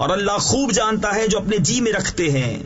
اور اللہ خوب جانتا ہے جو اپنے جی میں رکھتے ہیں۔